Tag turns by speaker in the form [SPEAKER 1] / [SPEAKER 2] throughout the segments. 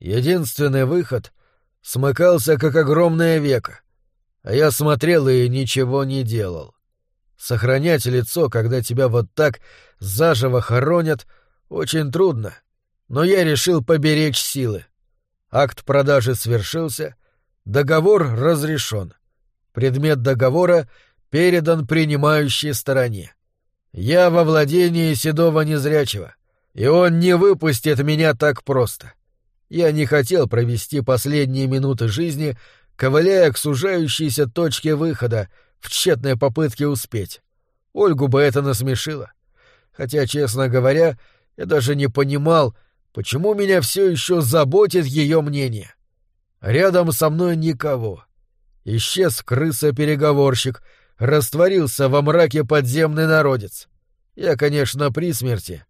[SPEAKER 1] Единственный выход смыкался, как огромное веко, а я смотрел и ничего не делал. Сохранять лицо, когда тебя вот так заживо хоронят, очень трудно, но я решил поберечь силы. Акт продажи свершился, договор разрешен. Предмет договора передан принимающей стороне. Я во владении седого незрячего, и он не выпустит меня так просто. Я не хотел провести последние минуты жизни, ковыляя к сужающейся точке выхода в тщетной попытке успеть. Ольгу бы это насмешило. Хотя, честно говоря, я даже не понимал, почему меня все еще заботит ее мнение. Рядом со мной никого. Исчез крыса-переговорщик, растворился во мраке подземный народец. Я, конечно, при смерти,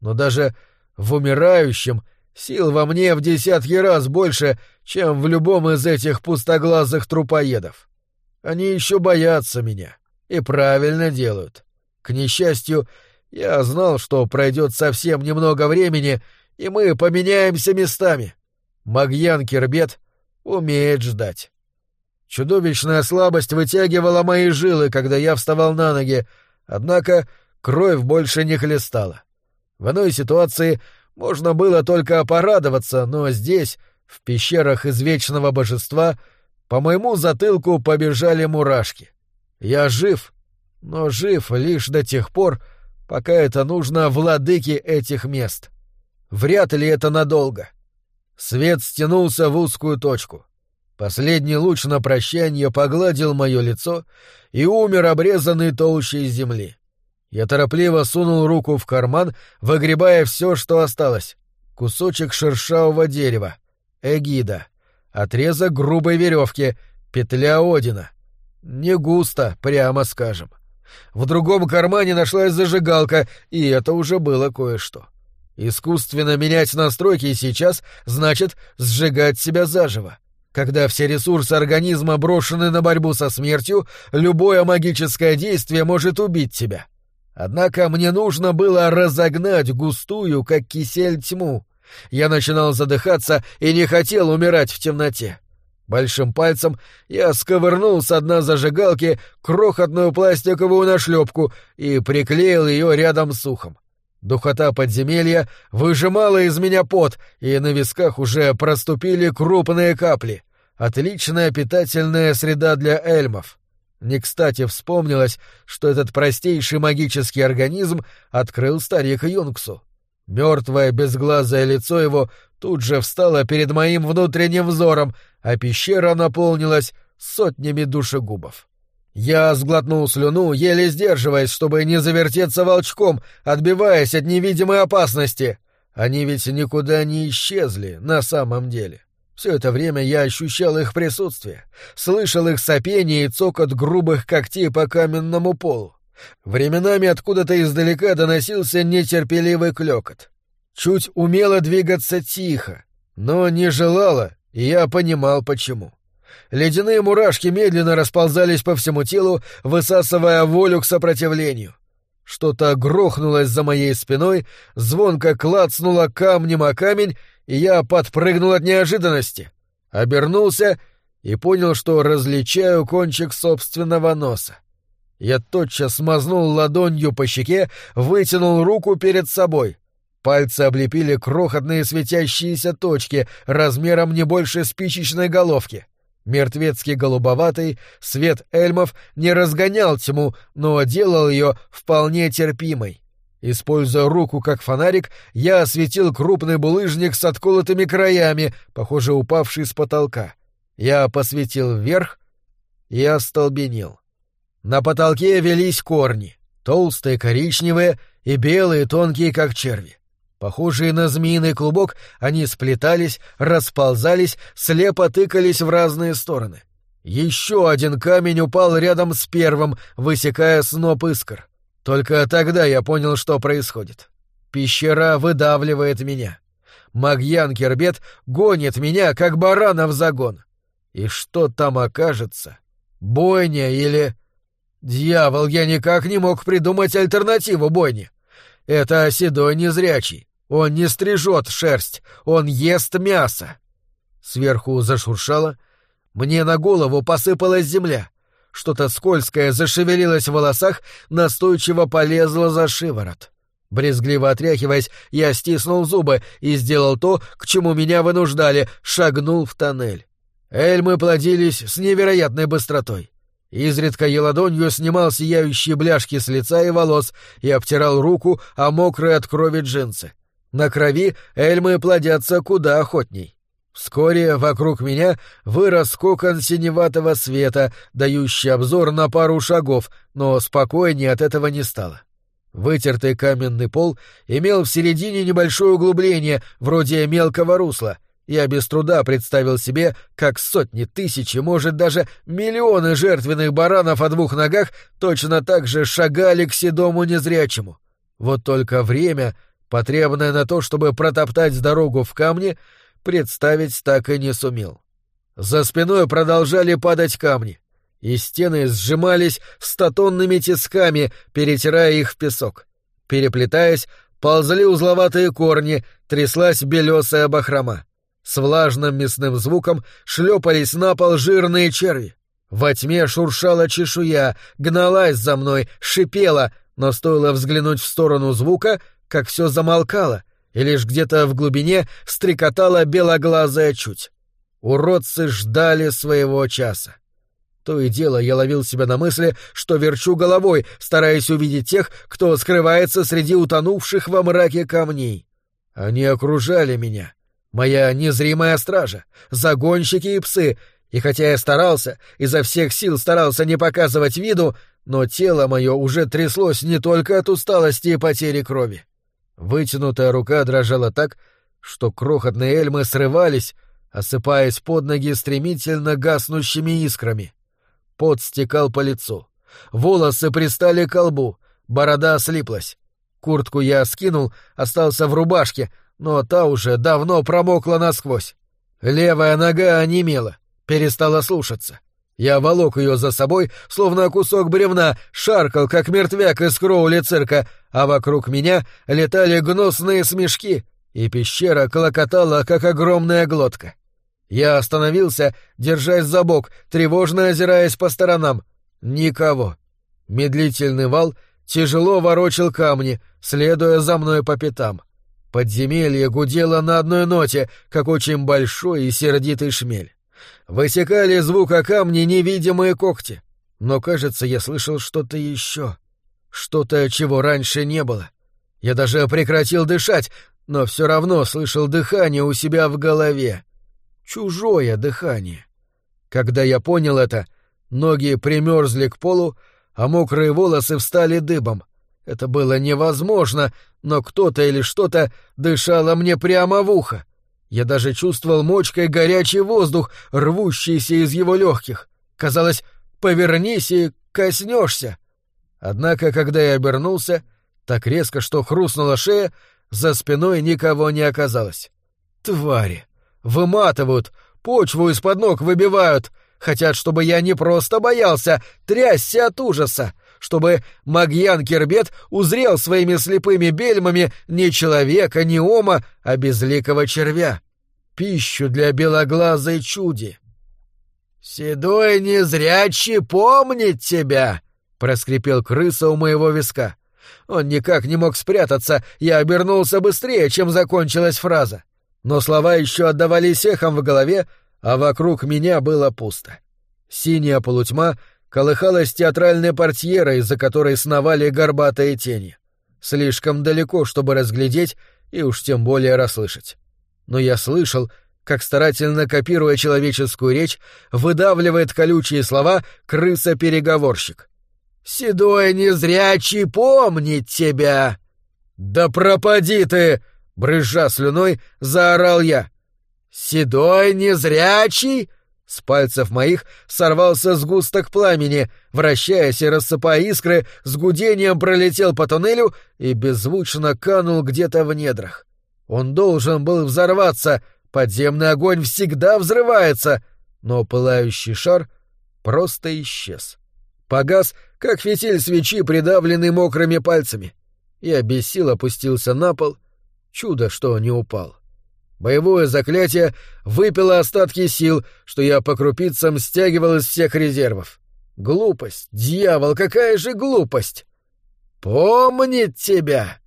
[SPEAKER 1] но даже в умирающем сил во мне в десятки раз больше, чем в любом из этих пустоглазых трупоедов. Они еще боятся меня и правильно делают. К несчастью, я знал, что пройдет совсем немного времени, и мы поменяемся местами. Магьян Кирбет умеет ждать. Чудовищная слабость вытягивала мои жилы, когда я вставал на ноги, однако кровь больше не хлестала. В иной ситуации можно было только порадоваться, но здесь, в пещерах извечного божества, по моему затылку побежали мурашки. Я жив, но жив лишь до тех пор, пока это нужно владыке этих мест. Вряд ли это надолго. Свет стянулся в узкую точку. Последний луч на прощание погладил мое лицо и умер обрезанный толщей земли. Я торопливо сунул руку в карман, выгребая все, что осталось. Кусочек шершавого дерева, эгида, отрезок грубой веревки, петля Одина. Не густо, прямо скажем. В другом кармане нашлась зажигалка, и это уже было кое-что. Искусственно менять настройки сейчас значит сжигать себя заживо. Когда все ресурсы организма брошены на борьбу со смертью, любое магическое действие может убить тебя. Однако мне нужно было разогнать густую, как кисель, тьму. Я начинал задыхаться и не хотел умирать в темноте. Большим пальцем я сковырнул с дна зажигалки крохотную пластиковую нашлепку и приклеил ее рядом с ухом. Духота подземелья выжимала из меня пот, и на висках уже проступили крупные капли. Отличная питательная среда для эльмов. Не кстати вспомнилось, что этот простейший магический организм открыл старик Юнгсу. Мертвое безглазое лицо его тут же встало перед моим внутренним взором, а пещера наполнилась сотнями душегубов. Я сглотнул слюну, еле сдерживаясь, чтобы не завертеться волчком, отбиваясь от невидимой опасности. Они ведь никуда не исчезли на самом деле. Все это время я ощущал их присутствие, слышал их сопение и цокот грубых когтей по каменному полу. Временами откуда-то издалека доносился нетерпеливый клёкот. Чуть умело двигаться тихо, но не желала, и я понимал почему. Ледяные мурашки медленно расползались по всему телу, высасывая волю к сопротивлению. Что-то грохнулось за моей спиной, звонко клацнуло камнем о камень, и я подпрыгнул от неожиданности. Обернулся и понял, что различаю кончик собственного носа. Я тотчас смазнул ладонью по щеке, вытянул руку перед собой. Пальцы облепили крохотные светящиеся точки размером не больше спичечной головки. Мертвецкий голубоватый свет эльмов не разгонял тьму, но делал ее вполне терпимой. Используя руку как фонарик, я осветил крупный булыжник с отколотыми краями, похоже, упавший с потолка. Я посветил вверх и остолбенел. На потолке велись корни, толстые, коричневые и белые, тонкие, как черви. Похожие на змеиный клубок, они сплетались, расползались, слепо тыкались в разные стороны. Еще один камень упал рядом с первым, высекая сноп искр. Только тогда я понял, что происходит. Пещера выдавливает меня. Магьян Кербет гонит меня, как барана в загон. И что там окажется? Бойня или... Дьявол, я никак не мог придумать альтернативу бойне. Это седой незрячий. Он не стрижет шерсть, он ест мясо. Сверху зашуршало. Мне на голову посыпалась земля. Что-то скользкое зашевелилось в волосах, настойчиво полезло за шиворот. Брезгливо отряхиваясь, я стиснул зубы и сделал то, к чему меня вынуждали, шагнул в тоннель. Эльмы плодились с невероятной быстротой. Изредка я ладонью снимал сияющие бляшки с лица и волос и обтирал руку о мокрые от крови джинсы. На крови эльмы плодятся куда охотней. Вскоре вокруг меня вырос кокон синеватого света, дающий обзор на пару шагов, но спокойнее от этого не стало. Вытертый каменный пол имел в середине небольшое углубление, вроде мелкого русла. Я без труда представил себе, как сотни, тысячи, может, даже миллионы жертвенных баранов о двух ногах точно так же шагали к седому незрячему. Вот только время, потребное на то, чтобы протоптать дорогу в камне, представить так и не сумел. За спиной продолжали падать камни и стены сжимались стотонными тисками, перетирая их в песок. Переплетаясь, ползли узловатые корни, тряслась белесая бахрома. С влажным мясным звуком шлепались на пол жирные черви. Во тьме шуршала чешуя, гналась за мной, шипела, но стоило взглянуть в сторону звука, как все замолкало, и лишь где-то в глубине стрекотала белоглазая чуть. Уродцы ждали своего часа. То и дело я ловил себя на мысли, что верчу головой, стараясь увидеть тех, кто скрывается среди утонувших во мраке камней. Они окружали меня. Моя незримая стража, загонщики и псы, и хотя я старался, изо всех сил старался не показывать виду, но тело мое уже тряслось не только от усталости и потери крови. Вытянутая рука дрожала так, что крохотные эльмы срывались, осыпаясь под ноги стремительно гаснущими искрами. Пот стекал по лицу. Волосы пристали к лбу, борода слиплась. Куртку я скинул, остался в рубашке, но та уже давно промокла насквозь. Левая нога онемела, перестала слушаться. Я волок ее за собой, словно кусок бревна, шаркал, как мертвяк из кроули цирка, а вокруг меня летали гнусные смешки, и пещера клокотала, как огромная глотка. Я остановился, держась за бок, тревожно озираясь по сторонам. Никого. Медлительный вал тяжело ворочил камни, следуя за мной по пятам. Подземелье гудело на одной ноте, как очень большой и сердитый шмель. Высекали звук о камне невидимые когти. Но, кажется, я слышал что-то еще. Что-то, чего раньше не было. Я даже прекратил дышать, но все равно слышал дыхание у себя в голове чужое дыхание. Когда я понял это, ноги примерзли к полу, а мокрые волосы встали дыбом. Это было невозможно, но кто-то или что-то дышало мне прямо в ухо. Я даже чувствовал мочкой горячий воздух, рвущийся из его легких. Казалось, повернись и коснешься. Однако, когда я обернулся, так резко, что хрустнула шея, за спиной никого не оказалось. Твари! Выматывают, почву из-под ног выбивают. Хотят, чтобы я не просто боялся, трясся от ужаса, чтобы Магьян Кербет узрел своими слепыми бельмами не человека, не ома, а безликого червя. Пищу для белоглазой чуди. «Седой незрячий помнит тебя!» — проскрипел крыса у моего виска. Он никак не мог спрятаться, я обернулся быстрее, чем закончилась фраза но слова еще отдавались эхом в голове, а вокруг меня было пусто. Синяя полутьма колыхалась театральной портьерой, за которой сновали горбатые тени. Слишком далеко, чтобы разглядеть и уж тем более расслышать. Но я слышал, как старательно копируя человеческую речь, выдавливает колючие слова крыса-переговорщик. «Седой незрячий помнит тебя!» «Да пропади ты!» Брызжа слюной, заорал я. «Седой незрячий!» С пальцев моих сорвался сгусток пламени, вращаясь и рассыпая искры, с гудением пролетел по туннелю и беззвучно канул где-то в недрах. Он должен был взорваться, подземный огонь всегда взрывается, но пылающий шар просто исчез. Погас, как фитиль свечи, придавленный мокрыми пальцами. Я без сил опустился на пол Чудо, что не упал. Боевое заклятие выпило остатки сил, что я по крупицам стягивал из всех резервов. Глупость, дьявол, какая же глупость! Помнит тебя!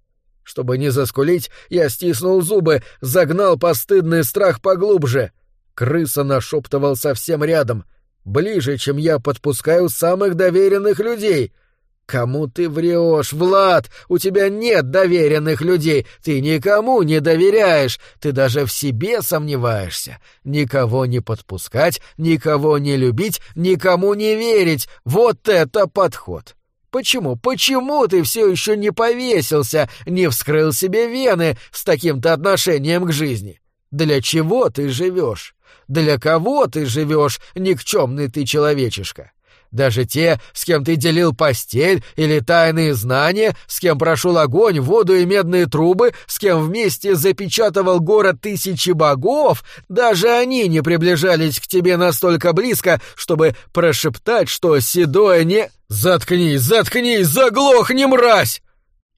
[SPEAKER 1] Чтобы не заскулить, я стиснул зубы, загнал постыдный страх поглубже. Крыса нашептывал совсем рядом, ближе, чем я подпускаю самых доверенных людей — «Кому ты врешь, Влад? У тебя нет доверенных людей. Ты никому не доверяешь. Ты даже в себе сомневаешься. Никого не подпускать, никого не любить, никому не верить. Вот это подход!» Почему, почему ты все еще не повесился, не вскрыл себе вены с таким-то отношением к жизни? Для чего ты живешь? Для кого ты живешь, никчемный ты человечишка? Даже те, с кем ты делил постель или тайные знания, с кем прошел огонь, воду и медные трубы, с кем вместе запечатывал город тысячи богов, даже они не приближались к тебе настолько близко, чтобы прошептать, что седое не... «Заткнись, заткнись, заглохни, мразь!»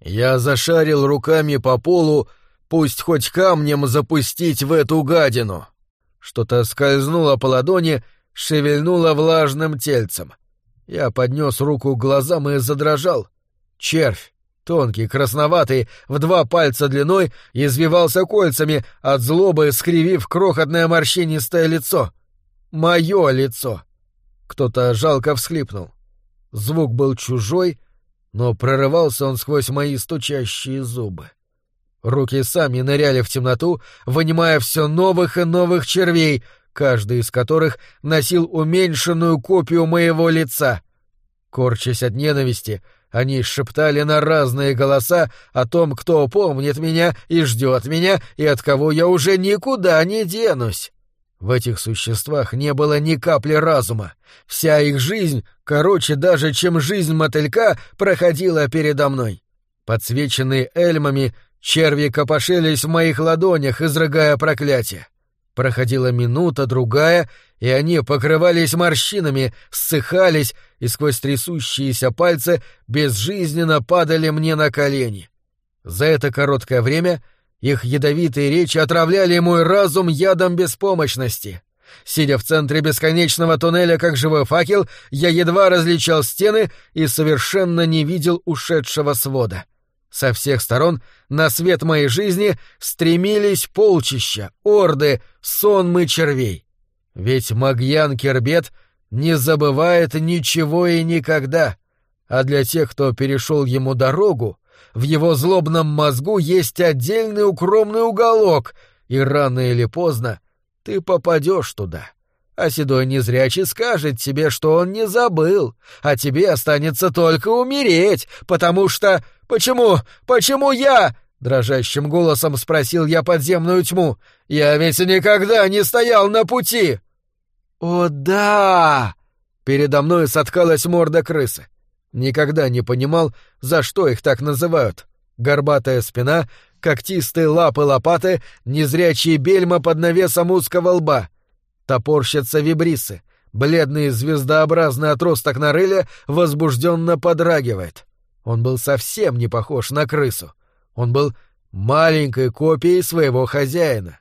[SPEAKER 1] Я зашарил руками по полу, пусть хоть камнем запустить в эту гадину. Что-то скользнуло по ладони, шевельнуло влажным тельцем. Я поднес руку к глазам и задрожал. Червь, тонкий, красноватый, в два пальца длиной, извивался кольцами, от злобы скривив крохотное морщинистое лицо. Мое лицо. Кто-то жалко всхлипнул. Звук был чужой, но прорывался он сквозь мои стучащие зубы. Руки сами ныряли в темноту, вынимая все новых и новых червей, каждый из которых носил уменьшенную копию моего лица. Корчась от ненависти, они шептали на разные голоса о том, кто помнит меня и ждет меня, и от кого я уже никуда не денусь. В этих существах не было ни капли разума. Вся их жизнь, короче даже, чем жизнь мотылька, проходила передо мной. Подсвеченные эльмами, черви копошились в моих ладонях, изрыгая проклятие. Проходила минута, другая, и они покрывались морщинами, ссыхались и сквозь трясущиеся пальцы безжизненно падали мне на колени. За это короткое время их ядовитые речи отравляли мой разум ядом беспомощности. Сидя в центре бесконечного туннеля как живой факел, я едва различал стены и совершенно не видел ушедшего свода. — со всех сторон на свет моей жизни стремились полчища, орды, сонмы червей. Ведь Магьян Кербет не забывает ничего и никогда, а для тех, кто перешел ему дорогу, в его злобном мозгу есть отдельный укромный уголок, и рано или поздно ты попадешь туда. А седой незрячий скажет тебе, что он не забыл, а тебе останется только умереть, потому что... Почему? Почему я? Дрожащим голосом спросил я подземную тьму. Я ведь никогда не стоял на пути. О да! Передо мной соткалась морда крысы. Никогда не понимал, за что их так называют. Горбатая спина, когтистые лапы-лопаты, незрячие бельма под навесом узкого лба. Топорщатся вибрисы. Бледный звездообразный отросток на рыле возбужденно подрагивает. Он был совсем не похож на крысу. Он был маленькой копией своего хозяина.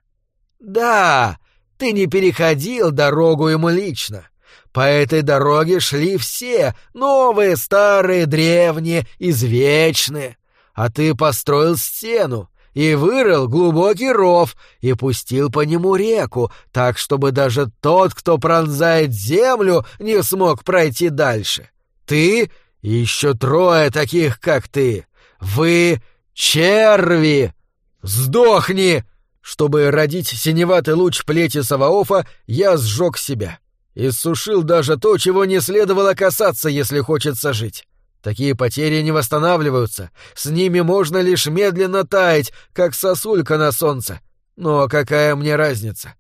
[SPEAKER 1] «Да, ты не переходил дорогу ему лично. По этой дороге шли все, новые, старые, древние, извечные. А ты построил стену и вырыл глубокий ров и пустил по нему реку, так, чтобы даже тот, кто пронзает землю, не смог пройти дальше. Ты и еще трое таких, как ты. Вы черви! Сдохни!» Чтобы родить синеватый луч плети Саваофа, я сжег себя. И сушил даже то, чего не следовало касаться, если хочется жить. Такие потери не восстанавливаются. С ними можно лишь медленно таять, как сосулька на солнце. Но какая мне разница?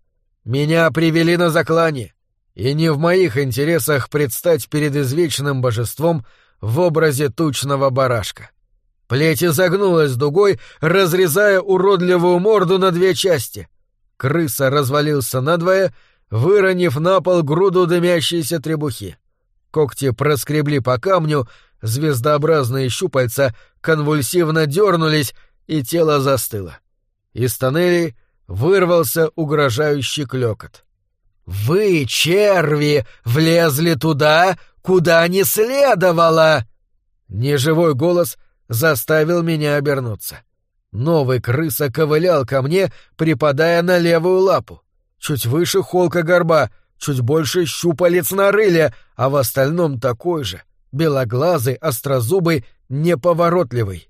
[SPEAKER 1] Меня привели на заклание. И не в моих интересах предстать перед извечным божеством, в образе тучного барашка. Плеть изогнулась дугой, разрезая уродливую морду на две части. Крыса развалился надвое, выронив на пол груду дымящейся требухи. Когти проскребли по камню, звездообразные щупальца конвульсивно дернулись, и тело застыло. Из тоннелей вырвался угрожающий клёкот. «Вы, черви, влезли туда, куда не следовало!» Неживой голос заставил меня обернуться. Новый крыса ковылял ко мне, припадая на левую лапу. Чуть выше холка горба, чуть больше щупалец на рыле, а в остальном такой же, белоглазый, острозубый, неповоротливый.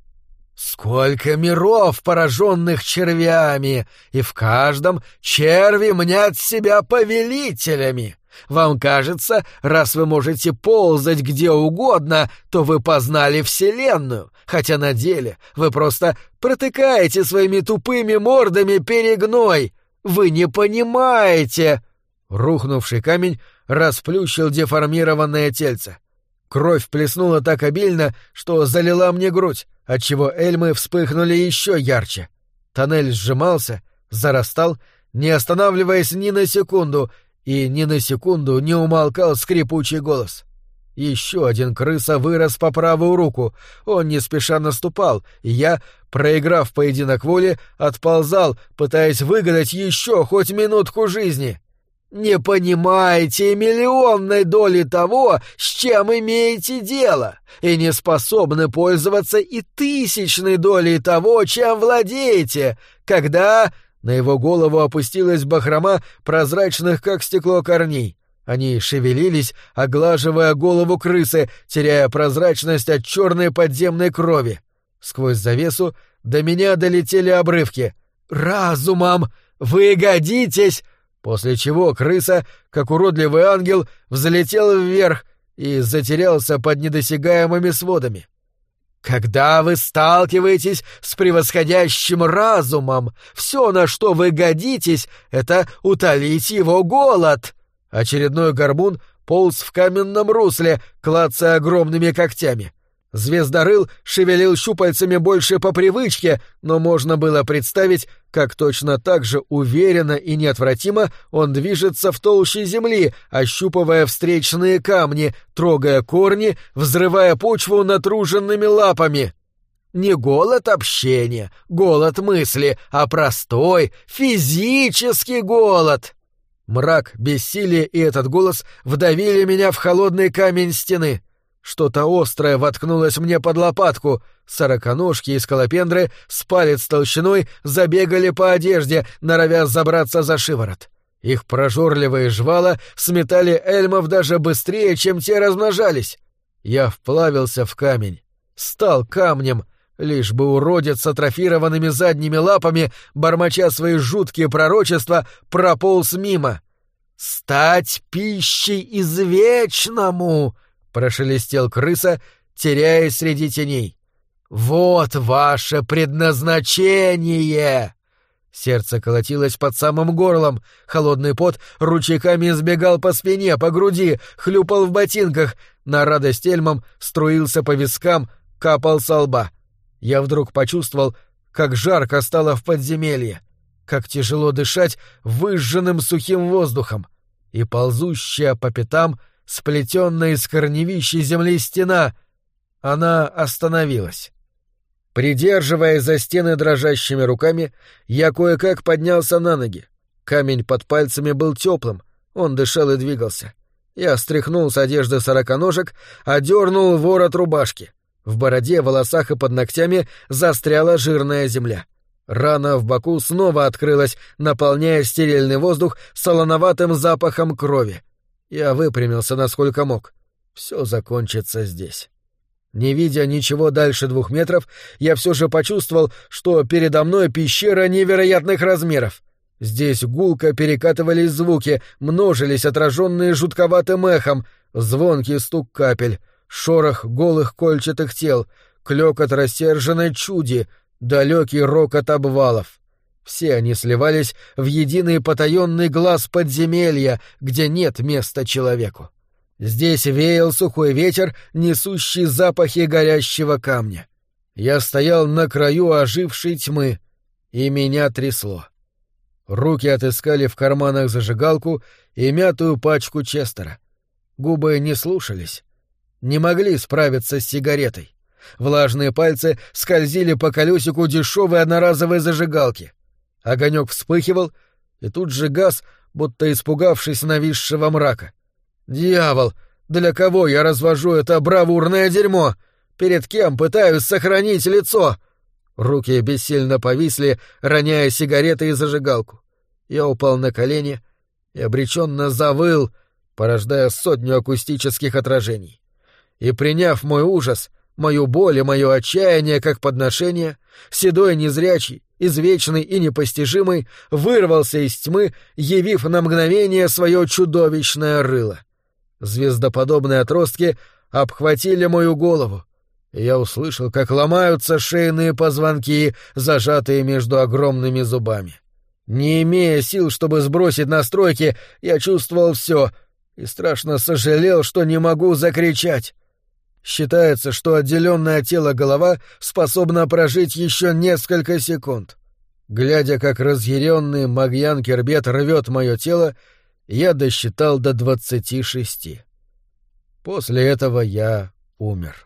[SPEAKER 1] Сколько миров, пораженных червями, и в каждом черви мнят себя повелителями. Вам кажется, раз вы можете ползать где угодно, то вы познали Вселенную, хотя на деле вы просто протыкаете своими тупыми мордами перегной. Вы не понимаете. Рухнувший камень расплющил деформированное тельце. Кровь плеснула так обильно, что залила мне грудь, отчего эльмы вспыхнули еще ярче. Тоннель сжимался, зарастал, не останавливаясь ни на секунду, и ни на секунду не умолкал скрипучий голос. Еще один крыса вырос по правую руку. Он не спеша наступал, и я, проиграв поединок воли, отползал, пытаясь выгадать еще хоть минутку жизни. Не понимаете миллионной доли того, с чем имеете дело, и не способны пользоваться и тысячной долей того, чем владеете, когда на его голову опустилась бахрома прозрачных, как стекло, корней. Они шевелились, оглаживая голову крысы, теряя прозрачность от черной подземной крови. Сквозь завесу до меня долетели обрывки. «Разумом! Вы годитесь!» После чего крыса, как уродливый ангел, взлетел вверх и затерялся под недосягаемыми сводами. Когда вы сталкиваетесь с превосходящим разумом, все, на что вы годитесь, это утолить его голод. Очередной горбун полз в каменном русле, клацая огромными когтями. Звездорыл шевелил щупальцами больше по привычке, но можно было представить, как точно так же уверенно и неотвратимо он движется в толще земли, ощупывая встречные камни, трогая корни, взрывая почву натруженными лапами. Не голод общения, голод мысли, а простой, физический голод. Мрак, бессилие и этот голос вдавили меня в холодный камень стены. Что-то острое воткнулось мне под лопатку. Сороконожки и скалопендры с палец толщиной забегали по одежде, норовя забраться за шиворот. Их прожорливые жвала сметали эльмов даже быстрее, чем те размножались. Я вплавился в камень. Стал камнем, лишь бы уродец с атрофированными задними лапами, бормоча свои жуткие пророчества, прополз мимо. «Стать пищей извечному!» Прошелестел крыса, теряясь среди теней. Вот ваше предназначение! Сердце колотилось под самым горлом, холодный пот ручейками сбегал по спине, по груди, хлюпал в ботинках, на радость эльмам струился по вискам, капал со лба. Я вдруг почувствовал, как жарко стало в подземелье, как тяжело дышать выжженным сухим воздухом, и ползущая по пятам — сплетенная из корневища земли стена. Она остановилась. Придерживая за стены дрожащими руками, я кое-как поднялся на ноги. Камень под пальцами был теплым, он дышал и двигался. Я стряхнул с одежды сороконожек, одернул ворот рубашки. В бороде, волосах и под ногтями застряла жирная земля. Рана в боку снова открылась, наполняя стерильный воздух солоноватым запахом крови. Я выпрямился насколько мог. Все закончится здесь. Не видя ничего дальше двух метров, я все же почувствовал, что передо мной пещера невероятных размеров. Здесь гулко перекатывались звуки, множились отраженные жутковатым эхом, звонкий стук капель, шорох голых кольчатых тел, клёкот рассерженной чуди, далекий рокот обвалов. Все они сливались в единый потаенный глаз подземелья, где нет места человеку. Здесь веял сухой ветер, несущий запахи горящего камня. Я стоял на краю ожившей тьмы, и меня трясло. Руки отыскали в карманах зажигалку и мятую пачку Честера. Губы не слушались, не могли справиться с сигаретой. Влажные пальцы скользили по колесику дешевой одноразовой зажигалки. Огонек вспыхивал, и тут же газ, будто испугавшись нависшего мрака. «Дьявол! Для кого я развожу это бравурное дерьмо? Перед кем пытаюсь сохранить лицо?» Руки бессильно повисли, роняя сигареты и зажигалку. Я упал на колени и обреченно завыл, порождая сотню акустических отражений. И, приняв мой ужас, мою боль и мое отчаяние как подношение, седой незрячий, извечный и непостижимый, вырвался из тьмы, явив на мгновение свое чудовищное рыло. Звездоподобные отростки обхватили мою голову, я услышал, как ломаются шейные позвонки, зажатые между огромными зубами. Не имея сил, чтобы сбросить настройки, я чувствовал все и страшно сожалел, что не могу закричать. Считается, что отделенная от тела голова способна прожить еще несколько секунд. Глядя, как разъяренный Магьян Кербет рвет мое тело, я досчитал до двадцати шести. После этого я умер.